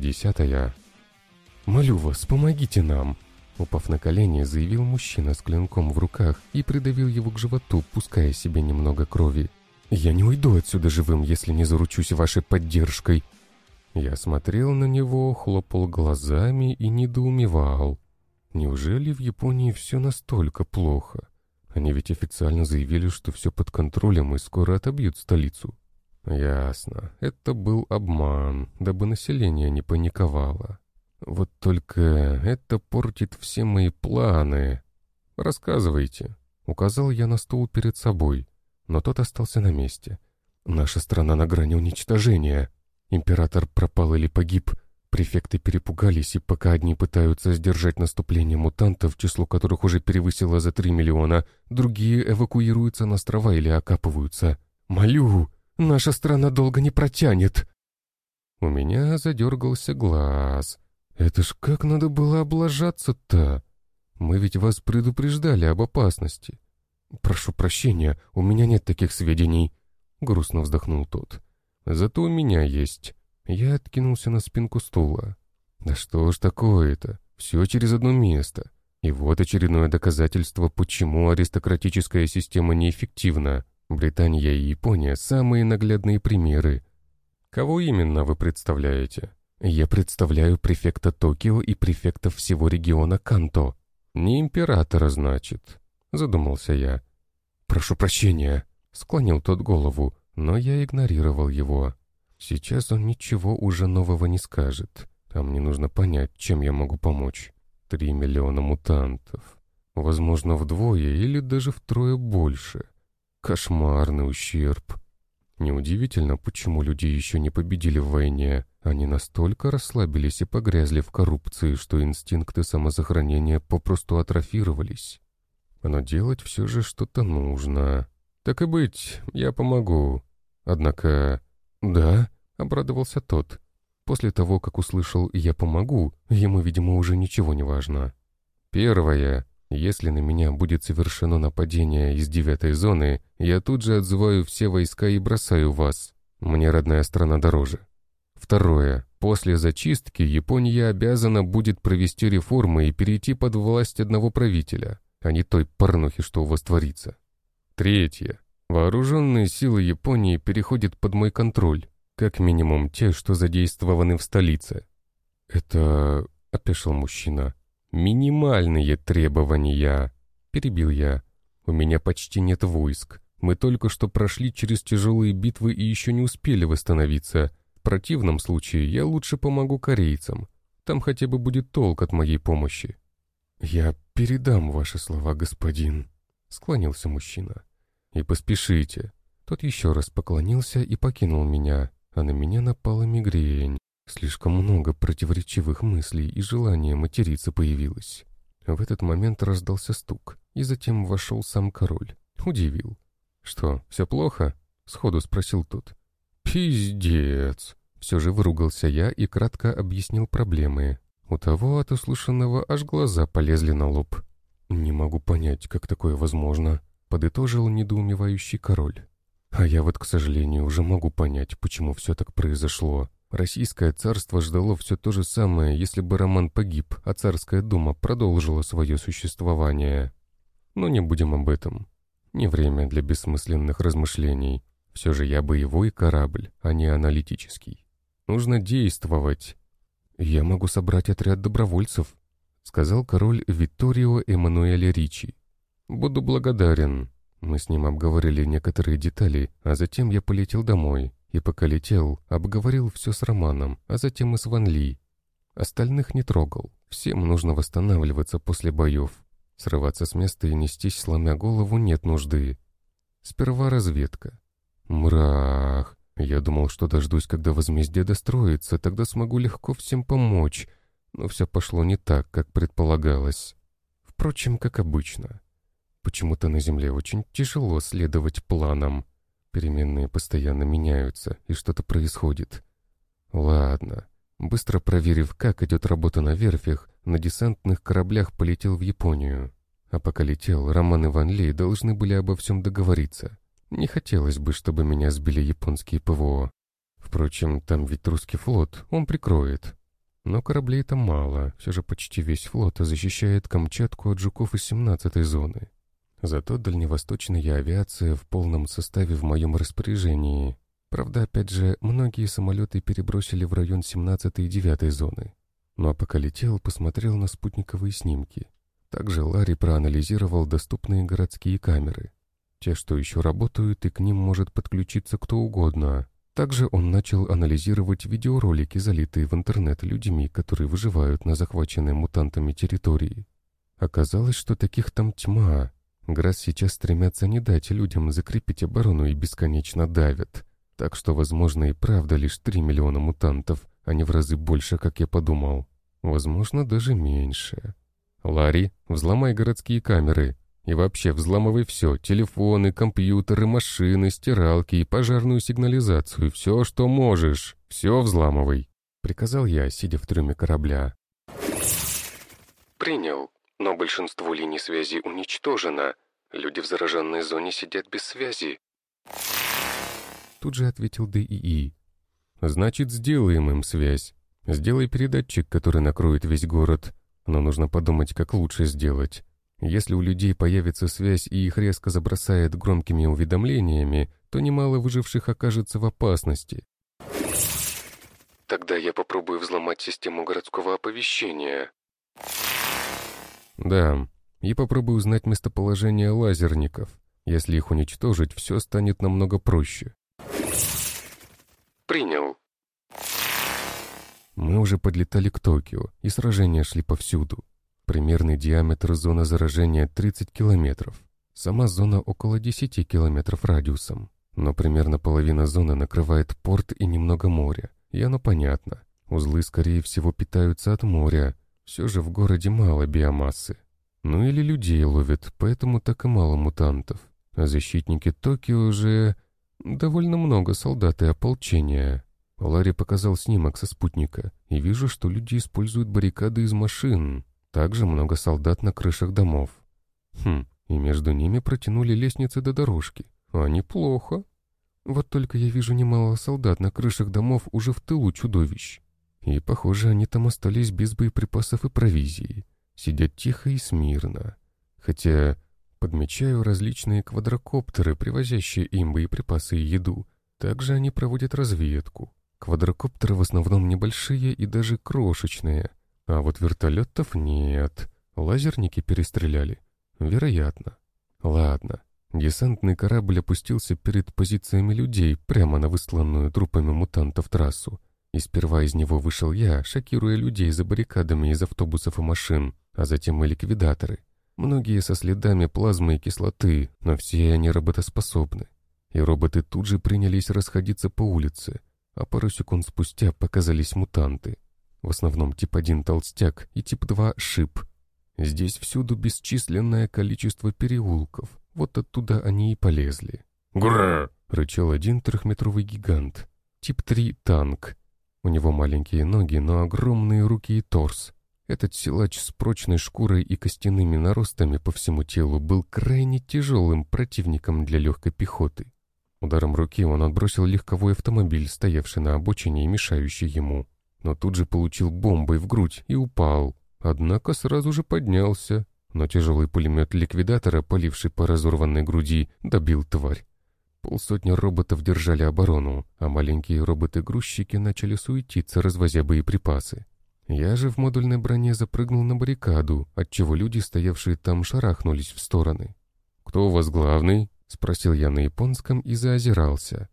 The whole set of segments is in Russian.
Глава. «Молю вас, помогите нам!» Упав на колени, заявил мужчина с клинком в руках и придавил его к животу, пуская себе немного крови. «Я не уйду отсюда живым, если не заручусь вашей поддержкой!» Я смотрел на него, хлопал глазами и недоумевал. Неужели в Японии все настолько плохо? Они ведь официально заявили, что все под контролем и скоро отобьют столицу. Ясно. Это был обман, дабы население не паниковало. Вот только это портит все мои планы. Рассказывайте. Указал я на стул перед собой, но тот остался на месте. Наша страна на грани уничтожения. Император пропал или погиб. Префекты перепугались, и пока одни пытаются сдержать наступление мутантов, число которых уже перевысило за 3 миллиона, другие эвакуируются на острова или окапываются. «Молю!» Наша страна долго не протянет». У меня задергался глаз. «Это ж как надо было облажаться-то? Мы ведь вас предупреждали об опасности». «Прошу прощения, у меня нет таких сведений», — грустно вздохнул тот. «Зато у меня есть». Я откинулся на спинку стула. «Да что ж такое-то? Все через одно место. И вот очередное доказательство, почему аристократическая система неэффективна. Британия и Япония — самые наглядные примеры. Кого именно вы представляете? Я представляю префекта Токио и префекта всего региона Канто. Не императора, значит, задумался я. Прошу прощения, склонил тот голову, но я игнорировал его. Сейчас он ничего уже нового не скажет. А мне нужно понять, чем я могу помочь. Три миллиона мутантов. Возможно, вдвое или даже втрое больше. Кошмарный ущерб. Неудивительно, почему люди еще не победили в войне. Они настолько расслабились и погрязли в коррупции, что инстинкты самосохранения попросту атрофировались. Но делать все же что-то нужно. Так и быть, я помогу. Однако... Да, обрадовался тот. После того, как услышал «я помогу», ему, видимо, уже ничего не важно. Первое. Если на меня будет совершено нападение из девятой зоны, я тут же отзываю все войска и бросаю вас. Мне родная страна дороже. Второе. После зачистки Япония обязана будет провести реформы и перейти под власть одного правителя, а не той порнухи, что у вас творится. Третье. Вооруженные силы Японии переходят под мой контроль, как минимум те, что задействованы в столице. «Это...» — опешил мужчина. «Минимальные требования», — перебил я. «У меня почти нет войск. Мы только что прошли через тяжелые битвы и еще не успели восстановиться. В противном случае я лучше помогу корейцам. Там хотя бы будет толк от моей помощи». «Я передам ваши слова, господин», — склонился мужчина. «И поспешите». Тот еще раз поклонился и покинул меня, а на меня напала мигрень. Слишком много противоречивых мыслей и желания материться появилось. В этот момент раздался стук, и затем вошел сам король. Удивил. «Что, все плохо?» — сходу спросил тот. «Пиздец!» Все же выругался я и кратко объяснил проблемы. У того от услышанного аж глаза полезли на лоб. «Не могу понять, как такое возможно», — подытожил недоумевающий король. «А я вот, к сожалению, уже могу понять, почему все так произошло. Российское царство ждало все то же самое, если бы Роман погиб, а царская дума продолжила свое существование. Но не будем об этом. Не время для бессмысленных размышлений. Все же я боевой корабль, а не аналитический. Нужно действовать. Я могу собрать отряд добровольцев, сказал король Витторио Эммануэле Ричи. Буду благодарен. Мы с ним обговорили некоторые детали, а затем я полетел домой. И пока летел, обговорил все с Романом, а затем и с Ван Ли. Остальных не трогал. Всем нужно восстанавливаться после боев. Срываться с места и нестись, сломя голову, нет нужды. Сперва разведка. Мрах. Я думал, что дождусь, когда возмездие достроится, тогда смогу легко всем помочь. Но все пошло не так, как предполагалось. Впрочем, как обычно. Почему-то на Земле очень тяжело следовать планам. Переменные постоянно меняются, и что-то происходит. Ладно. Быстро проверив, как идет работа на верфях, на десантных кораблях полетел в Японию. А пока летел, Роман и Ван Ли должны были обо всем договориться. Не хотелось бы, чтобы меня сбили японские ПВО. Впрочем, там ведь русский флот, он прикроет. Но кораблей там мало, все же почти весь флот защищает Камчатку от жуков из 17-й зоны. Зато дальневосточная авиация в полном составе в моем распоряжении. Правда, опять же, многие самолеты перебросили в район 17 и 9 зоны. Ну а пока летел, посмотрел на спутниковые снимки. Также Ларри проанализировал доступные городские камеры. Те, что еще работают, и к ним может подключиться кто угодно. Также он начал анализировать видеоролики, залитые в интернет людьми, которые выживают на захваченной мутантами территории. Оказалось, что таких там тьма. Грас сейчас стремятся не дать людям закрепить оборону и бесконечно давят. Так что, возможно, и правда лишь 3 миллиона мутантов, а не в разы больше, как я подумал. Возможно, даже меньше. Ларри, взломай городские камеры. И вообще взламывай все. Телефоны, компьютеры, машины, стиралки и пожарную сигнализацию. Все, что можешь. Все взламывай. Приказал я, сидя в трюме корабля. Принял. Но большинство линий связи уничтожено. Люди в зараженной зоне сидят без связи. Тут же ответил ДИИ. Значит, сделаем им связь. Сделай передатчик, который накроет весь город. Но нужно подумать, как лучше сделать. Если у людей появится связь и их резко забросает громкими уведомлениями, то немало выживших окажется в опасности. Тогда я попробую взломать систему городского оповещения. Да, и попробую узнать местоположение лазерников. Если их уничтожить, все станет намного проще. Принял. Мы уже подлетали к Токио, и сражения шли повсюду. Примерный диаметр зоны заражения 30 километров. Сама зона около 10 километров радиусом. Но примерно половина зоны накрывает порт и немного моря. И оно понятно. Узлы, скорее всего, питаются от моря. Все же в городе мало биомассы. Ну или людей ловят, поэтому так и мало мутантов. А защитники Токио уже... довольно много солдат и ополчения. Ларри показал снимок со спутника, и вижу, что люди используют баррикады из машин. Также много солдат на крышах домов. Хм, и между ними протянули лестницы до дорожки. А неплохо. Вот только я вижу немало солдат на крышах домов уже в тылу чудовищ. И, похоже, они там остались без боеприпасов и провизии. Сидят тихо и смирно. Хотя подмечаю различные квадрокоптеры, привозящие им боеприпасы и еду. Также они проводят разведку. Квадрокоптеры в основном небольшие и даже крошечные. А вот вертолетов нет. Лазерники перестреляли. Вероятно. Ладно. Десантный корабль опустился перед позициями людей прямо на высланную трупами мутантов трассу. И сперва из него вышел я, шокируя людей за баррикадами из автобусов и машин, а затем и ликвидаторы. Многие со следами плазмы и кислоты, но все они работоспособны. И роботы тут же принялись расходиться по улице, а пару секунд спустя показались мутанты. В основном тип 1 толстяк и тип 2 шип. Здесь всюду бесчисленное количество переулков. Вот оттуда они и полезли. «Гурр!» — рычал один трехметровый гигант. Тип 3 танк. У него маленькие ноги, но огромные руки и торс. Этот силач с прочной шкурой и костяными наростами по всему телу был крайне тяжелым противником для легкой пехоты. Ударом руки он отбросил легковой автомобиль, стоявший на обочине и мешающий ему. Но тут же получил бомбой в грудь и упал. Однако сразу же поднялся. Но тяжелый пулемет ликвидатора, поливший по разорванной груди, добил тварь. Полсотни роботов держали оборону, а маленькие роботы-грузчики начали суетиться, развозя боеприпасы. Я же в модульной броне запрыгнул на баррикаду, отчего люди, стоявшие там, шарахнулись в стороны. «Кто у вас главный?» — спросил я на японском и заозирался.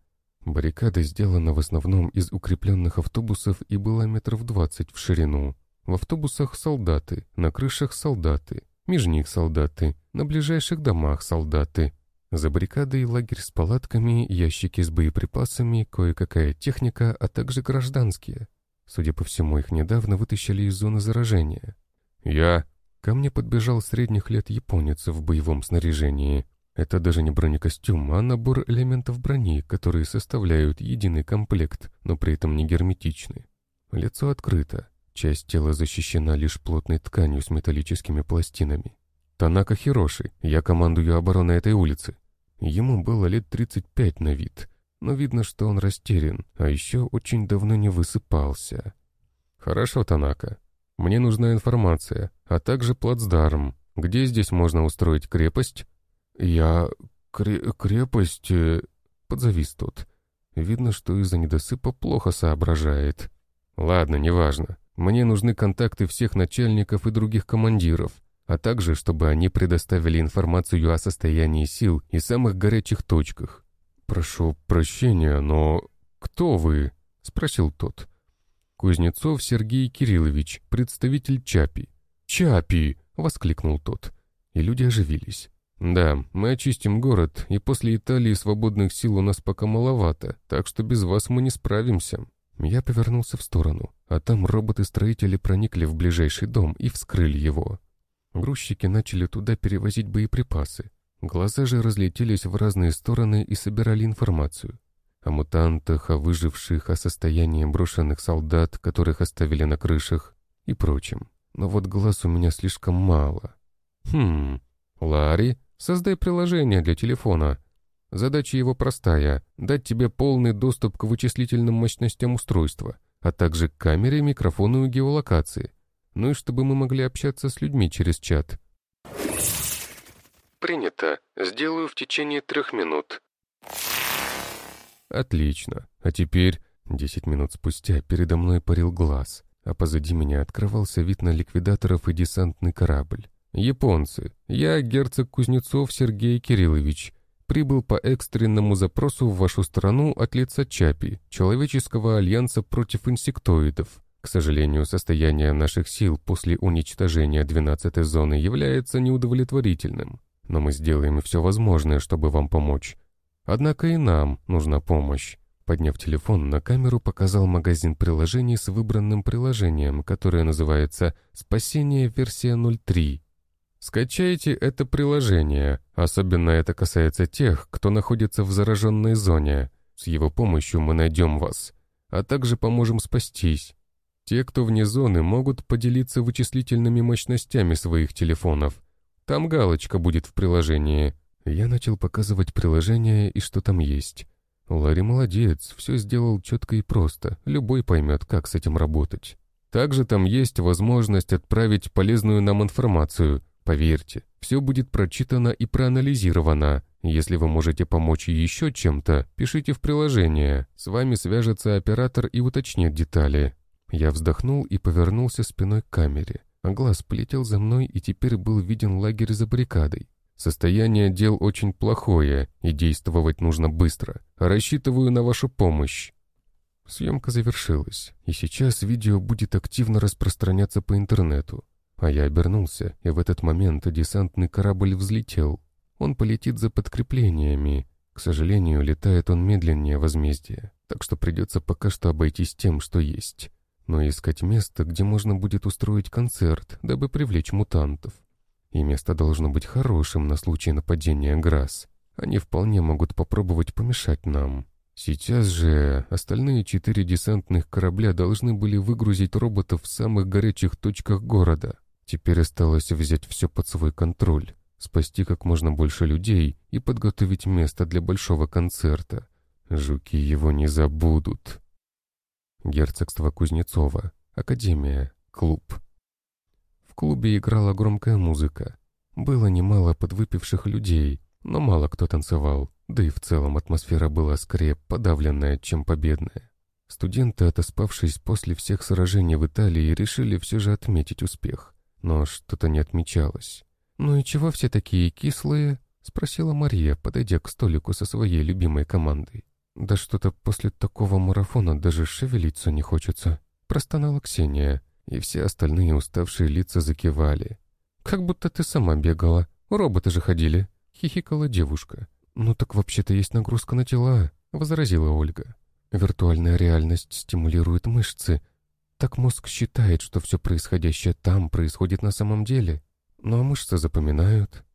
Баррикада сделана в основном из укрепленных автобусов и была метров двадцать в ширину. В автобусах солдаты, на крышах солдаты, между них солдаты, на ближайших домах солдаты. За баррикадой лагерь с палатками, ящики с боеприпасами, кое-какая техника, а также гражданские. Судя по всему, их недавно вытащили из зоны заражения. «Я...» Ко мне подбежал средних лет японец в боевом снаряжении. Это даже не бронекостюм, а набор элементов брони, которые составляют единый комплект, но при этом не герметичны. Лицо открыто, часть тела защищена лишь плотной тканью с металлическими пластинами. Танака Хироши, я командую обороной этой улицы. Ему было лет 35 на вид, но видно, что он растерян, а еще очень давно не высыпался. «Хорошо, Танака. Мне нужна информация, а также плацдарм. Где здесь можно устроить крепость?» «Я... Кре... крепость...» э, Подзавис тот. Видно, что из-за недосыпа плохо соображает. «Ладно, неважно. Мне нужны контакты всех начальников и других командиров, а также, чтобы они предоставили информацию о состоянии сил и самых горячих точках. «Прошу прощения, но кто вы?» — спросил тот. «Кузнецов Сергей Кириллович, представитель ЧАПИ». «ЧАПИ!» — воскликнул тот. И люди оживились. «Да, мы очистим город, и после Италии свободных сил у нас пока маловато, так что без вас мы не справимся». Я повернулся в сторону, а там роботы-строители проникли в ближайший дом и вскрыли его. Грузчики начали туда перевозить боеприпасы. Глаза же разлетелись в разные стороны и собирали информацию. О мутантах, о выживших, о состоянии брошенных солдат, которых оставили на крышах и прочем. Но вот глаз у меня слишком мало. Хм, Ларри, создай приложение для телефона, Задача его простая — дать тебе полный доступ к вычислительным мощностям устройства, а также к камере, микрофону и геолокации. Ну и чтобы мы могли общаться с людьми через чат. «Принято. Сделаю в течение трех минут». Отлично. А теперь, десять минут спустя, передо мной парил глаз, а позади меня открывался вид на ликвидаторов и десантный корабль. Японцы. Я герцог Кузнецов Сергей Кириллович, прибыл по экстренному запросу в вашу страну от лица ЧАПИ, Человеческого альянса против инсектоидов. К сожалению, состояние наших сил после уничтожения 12-й зоны является неудовлетворительным, но мы сделаем все возможное, чтобы вам помочь. Однако и нам нужна помощь. Подняв телефон, на камеру показал магазин приложений с выбранным приложением, которое называется «Спасение версия 03». Скачайте это приложение, особенно это касается тех, кто находится в зараженной зоне. С его помощью мы найдем вас, а также поможем спастись. Те, кто вне зоны, могут поделиться вычислительными мощностями своих телефонов. Там галочка будет в приложении. Я начал показывать приложение и что там есть. Ларри молодец, все сделал четко и просто, любой поймет, как с этим работать. Также там есть возможность отправить полезную нам информацию, Поверьте, все будет прочитано и проанализировано. Если вы можете помочь еще чем-то, пишите в приложение. С вами свяжется оператор и уточнит детали. Я вздохнул и повернулся спиной к камере. А глаз полетел за мной, и теперь был виден лагерь за баррикадой. Состояние дел очень плохое, и действовать нужно быстро. Рассчитываю на вашу помощь. Съемка завершилась, и сейчас видео будет активно распространяться по интернету. А я обернулся, и в этот момент десантный корабль взлетел. Он полетит за подкреплениями. К сожалению, летает он медленнее возмездия, так что придется пока что обойтись тем, что есть. Но искать место, где можно будет устроить концерт, дабы привлечь мутантов. И место должно быть хорошим на случай нападения Грасс. Они вполне могут попробовать помешать нам. Сейчас же остальные четыре десантных корабля должны были выгрузить роботов в самых горячих точках города. Теперь осталось взять все под свой контроль, спасти как можно больше людей и подготовить место для большого концерта. Жуки его не забудут. Герцогство Кузнецова, Академия, клуб. В клубе играла громкая музыка. Было немало подвыпивших людей, но мало кто танцевал, да и в целом атмосфера была скорее подавленная, чем победная. Студенты, отоспавшись после всех сражений в Италии, решили все же отметить успех но что-то не отмечалось. «Ну и чего все такие кислые?» — спросила Мария, подойдя к столику со своей любимой командой. «Да что-то после такого марафона даже шевелиться не хочется», — простонала Ксения, и все остальные уставшие лица закивали. «Как будто ты сама бегала. Роботы же ходили», — хихикала девушка. «Ну так вообще-то есть нагрузка на тела», — возразила Ольга. «Виртуальная реальность стимулирует мышцы, так мозг считает, что все происходящее там происходит на самом деле. Но мышцы запоминают.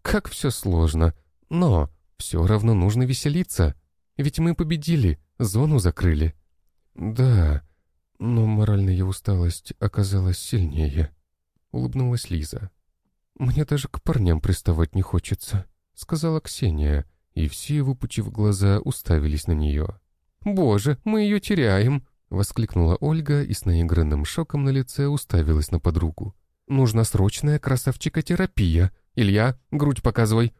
Как все сложно. Но все равно нужно веселиться. Ведь мы победили, зону закрыли. Да, но моральная усталость оказалась сильнее. Улыбнулась Лиза. «Мне даже к парням приставать не хочется», — сказала Ксения, и все, выпучив глаза, уставились на нее. «Боже, мы ее теряем!» — воскликнула Ольга и с наигранным шоком на лице уставилась на подругу. «Нужна срочная красавчикотерапия. Илья, грудь показывай».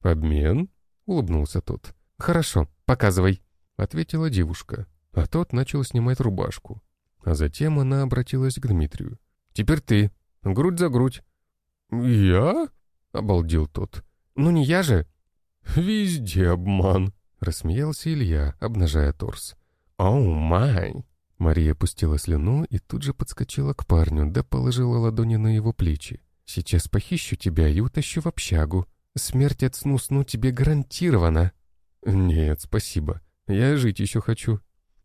«Обмен?» — улыбнулся тот. «Хорошо, показывай», — ответила девушка, а тот начал снимать рубашку. А затем она обратилась к Дмитрию. «Теперь ты. Грудь за грудь». «Я?» — обалдел тот. «Ну не я же!» «Везде обман!» — рассмеялся Илья, обнажая торс. «Оу май!» Мария пустила слюну и тут же подскочила к парню, да положила ладони на его плечи. «Сейчас похищу тебя и утащу в общагу. Смерть от сну-сну тебе гарантирована!» «Нет, спасибо. Я жить еще хочу».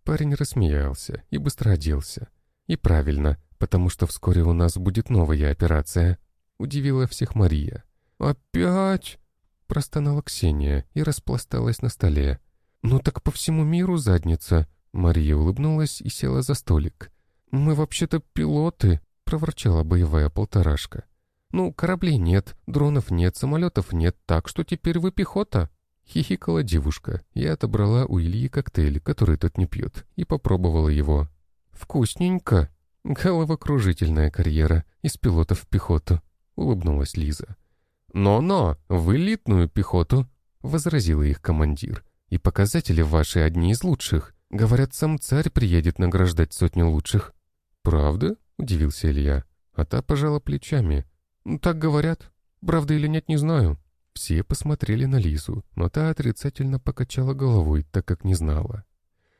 Парень рассмеялся и быстро оделся. «И правильно, потому что вскоре у нас будет новая операция», — удивила всех Мария. «Опять?» — простонала Ксения и распласталась на столе. «Ну так по всему миру задница», — Мария улыбнулась и села за столик. «Мы вообще-то пилоты», — проворчала боевая полторашка. «Ну, кораблей нет, дронов нет, самолетов нет, так что теперь вы пехота». Хихикала девушка и отобрала у Ильи коктейль, который тот не пьет, и попробовала его. «Вкусненько!» «Головокружительная карьера из пилотов в пехоту», — улыбнулась Лиза. «Но-но, в элитную пехоту», — возразила их командир. «И показатели ваши одни из лучших. Говорят, сам царь приедет награждать сотню лучших». «Правда?» — удивился Илья. А та пожала плечами. «Так говорят. Правда или нет, не знаю». Все посмотрели на Лизу, но та отрицательно покачала головой, так как не знала.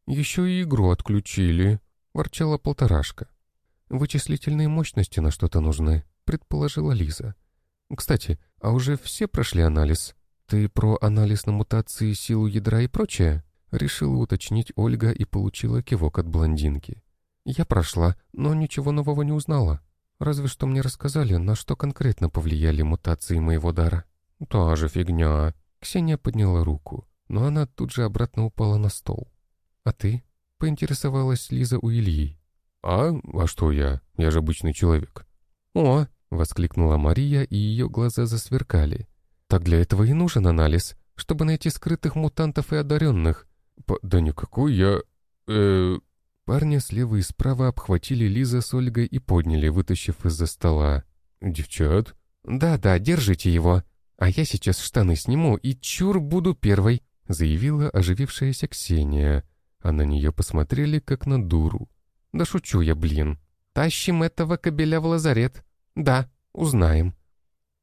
«Еще и игру отключили», — ворчала полторашка. «Вычислительные мощности на что-то нужны», — предположила Лиза. «Кстати, а уже все прошли анализ? Ты про анализ на мутации, силу ядра и прочее?» Решила уточнить Ольга и получила кивок от блондинки. «Я прошла, но ничего нового не узнала. Разве что мне рассказали, на что конкретно повлияли мутации моего дара». «Та же фигня». Ксения подняла руку, но она тут же обратно упала на стол. «А ты?» — поинтересовалась Лиза у Ильи. «А? А что я? Я же обычный человек». «О!» — воскликнула Мария, и ее глаза засверкали. «Так для этого и нужен анализ, чтобы найти скрытых мутантов и одаренных». П «Да никакой я... э Парни слева и справа обхватили Лиза с Ольгой и подняли, вытащив из-за стола. «Девчат?» «Да-да, держите его», «А я сейчас штаны сниму и чур буду первой», — заявила оживившаяся Ксения. А на нее посмотрели, как на дуру. «Да шучу я, блин. Тащим этого кобеля в лазарет. Да, узнаем».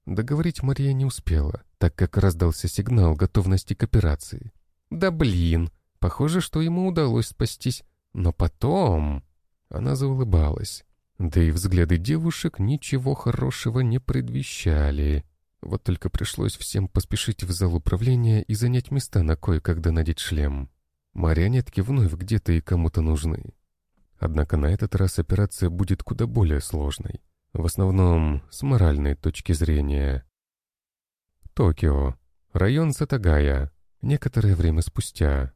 Договорить Мария не успела, так как раздался сигнал готовности к операции. «Да блин, похоже, что ему удалось спастись. Но потом...» Она заулыбалась. Да и взгляды девушек ничего хорошего не предвещали. Вот только пришлось всем поспешить в зал управления и занять места на кое-когда надеть шлем. Марионетки вновь где-то и кому-то нужны. Однако на этот раз операция будет куда более сложной. В основном с моральной точки зрения. Токио. Район Сатагая. Некоторое время спустя.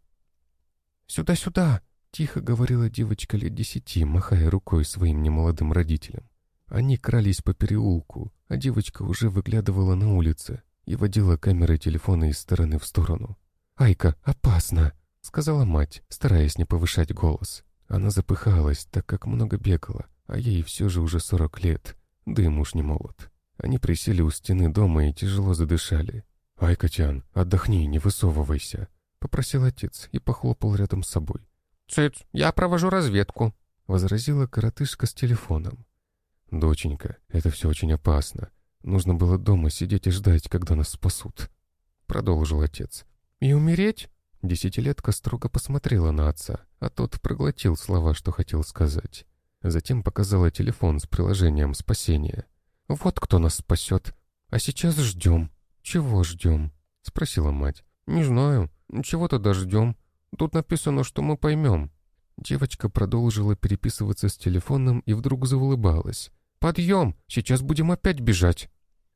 «Сюда-сюда!» — тихо говорила девочка лет десяти, махая рукой своим немолодым родителям. Они крались по переулку, а девочка уже выглядывала на улице и водила камерой телефона из стороны в сторону. «Айка, опасно!» — сказала мать, стараясь не повышать голос. Она запыхалась, так как много бегала, а ей все же уже сорок лет, да и муж не молод. Они присели у стены дома и тяжело задышали. «Ай, Котян, отдохни, не высовывайся», — попросил отец и похлопал рядом с собой. «Цыц, я провожу разведку», — возразила коротышка с телефоном. «Доченька, это все очень опасно. Нужно было дома сидеть и ждать, когда нас спасут», — продолжил отец. «И умереть?» Десятилетка строго посмотрела на отца, а тот проглотил слова, что хотел сказать. Затем показала телефон с приложением спасения. «Вот кто нас спасет. А сейчас ждем». «Чего ждем?» — спросила мать. «Не знаю. Чего тогда ждем? Тут написано, что мы поймем». Девочка продолжила переписываться с телефоном и вдруг заулыбалась. «Подъем! Сейчас будем опять бежать!»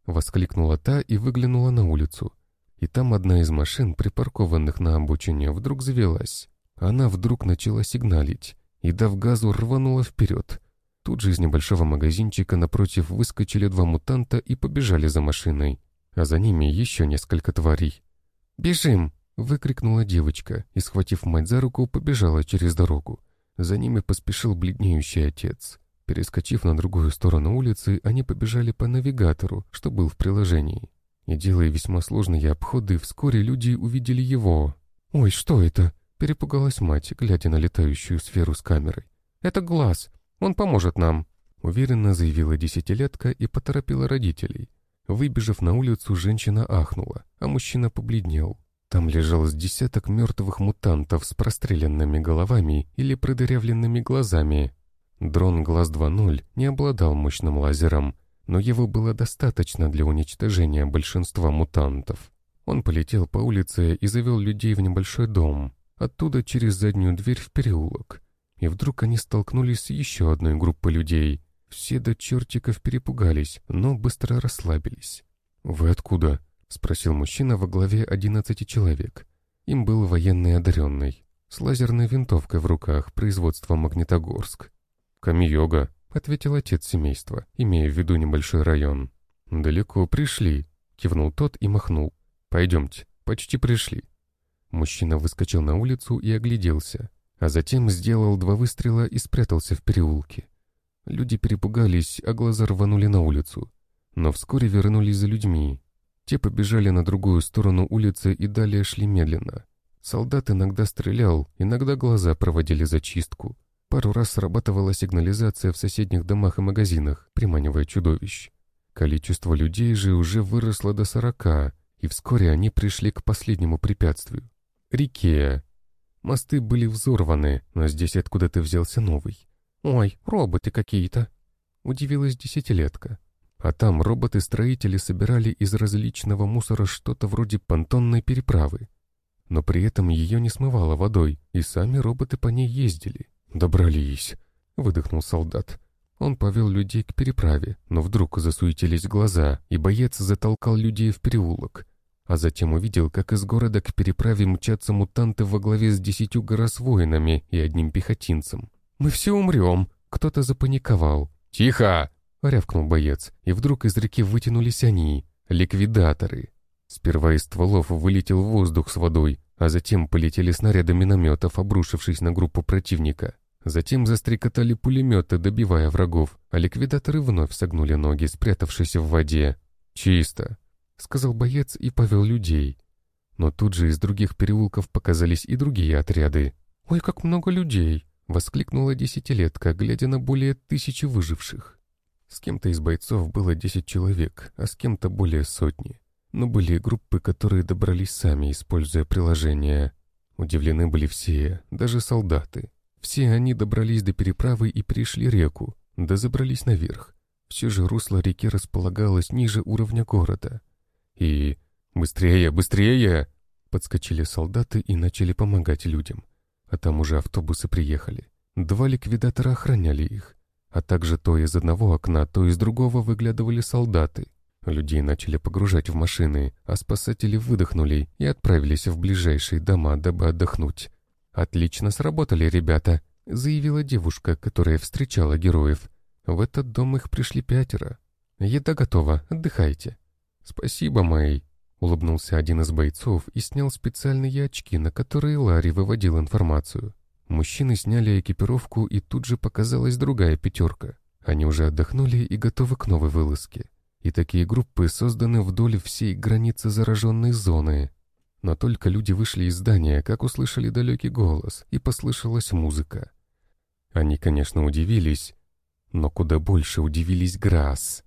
Воскликнула та и выглянула на улицу. И там одна из машин, припаркованных на обочине, вдруг завелась. Она вдруг начала сигналить и, дав газу, рванула вперед. Тут же из небольшого магазинчика напротив выскочили два мутанта и побежали за машиной. А за ними еще несколько тварей. «Бежим!» — выкрикнула девочка и, схватив мать за руку, побежала через дорогу. За ними поспешил бледнеющий отец. Перескочив на другую сторону улицы, они побежали по навигатору, что был в приложении. И делая весьма сложные обходы, вскоре люди увидели его. «Ой, что это?» — перепугалась мать, глядя на летающую сферу с камерой. «Это глаз. Он поможет нам», — уверенно заявила десятилетка и поторопила родителей. Выбежав на улицу, женщина ахнула, а мужчина побледнел. Там лежал с десяток мертвых мутантов с простреленными головами или продырявленными глазами. Дрон Глаз 2.0 не обладал мощным лазером, но его было достаточно для уничтожения большинства мутантов. Он полетел по улице и завел людей в небольшой дом, оттуда через заднюю дверь в переулок. И вдруг они столкнулись с еще одной группой людей. Все до чертиков перепугались, но быстро расслабились. «Вы откуда?» — спросил мужчина во главе одиннадцати человек. Им был военный одаренный, с лазерной винтовкой в руках, производства Магнитогорск. «Ками-йога», — ответил отец семейства, имея в виду небольшой район. «Далеко пришли», — кивнул тот и махнул. «Пойдемте, почти пришли». Мужчина выскочил на улицу и огляделся, а затем сделал два выстрела и спрятался в переулке. Люди перепугались, а глаза рванули на улицу. Но вскоре вернулись за людьми, те побежали на другую сторону улицы и далее шли медленно. Солдат иногда стрелял, иногда глаза проводили зачистку. Пару раз срабатывала сигнализация в соседних домах и магазинах, приманивая чудовищ. Количество людей же уже выросло до сорока, и вскоре они пришли к последнему препятствию — реке. Мосты были взорваны, но здесь откуда-то взялся новый. «Ой, роботы какие-то!» — удивилась десятилетка. А там роботы-строители собирали из различного мусора что-то вроде понтонной переправы. Но при этом ее не смывало водой, и сами роботы по ней ездили. «Добрались», — выдохнул солдат. Он повел людей к переправе, но вдруг засуетились глаза, и боец затолкал людей в переулок. А затем увидел, как из города к переправе мчатся мутанты во главе с десятью горосвоинами и одним пехотинцем. «Мы все умрем!» Кто-то запаниковал. «Тихо!» — рявкнул боец, и вдруг из реки вытянулись они, ликвидаторы. Сперва из стволов вылетел воздух с водой, а затем полетели снаряды минометов, обрушившись на группу противника. Затем застрекотали пулеметы, добивая врагов, а ликвидаторы вновь согнули ноги, спрятавшись в воде. «Чисто», — сказал боец и повел людей. Но тут же из других переулков показались и другие отряды. «Ой, как много людей!» — воскликнула десятилетка, глядя на более тысячи выживших. С кем-то из бойцов было 10 человек, а с кем-то более сотни. Но были группы, которые добрались сами, используя приложение. Удивлены были все, даже солдаты. Все они добрались до переправы и перешли реку, да забрались наверх. Все же русло реки располагалось ниже уровня города. И «Быстрее, быстрее!» Подскочили солдаты и начали помогать людям. А там уже автобусы приехали. Два ликвидатора охраняли их. А также то из одного окна, то из другого выглядывали солдаты. Людей начали погружать в машины, а спасатели выдохнули и отправились в ближайшие дома, дабы отдохнуть. «Отлично сработали, ребята», — заявила девушка, которая встречала героев. В этот дом их пришли пятеро. «Еда готова, отдыхайте». «Спасибо, Мэй», — улыбнулся один из бойцов и снял специальные очки, на которые Ларри выводил информацию. Мужчины сняли экипировку, и тут же показалась другая пятерка. Они уже отдохнули и готовы к новой вылазке. И такие группы созданы вдоль всей границы зараженной зоны. Но только люди вышли из здания, как услышали далекий голос, и послышалась музыка. Они, конечно, удивились, но куда больше удивились Грасс.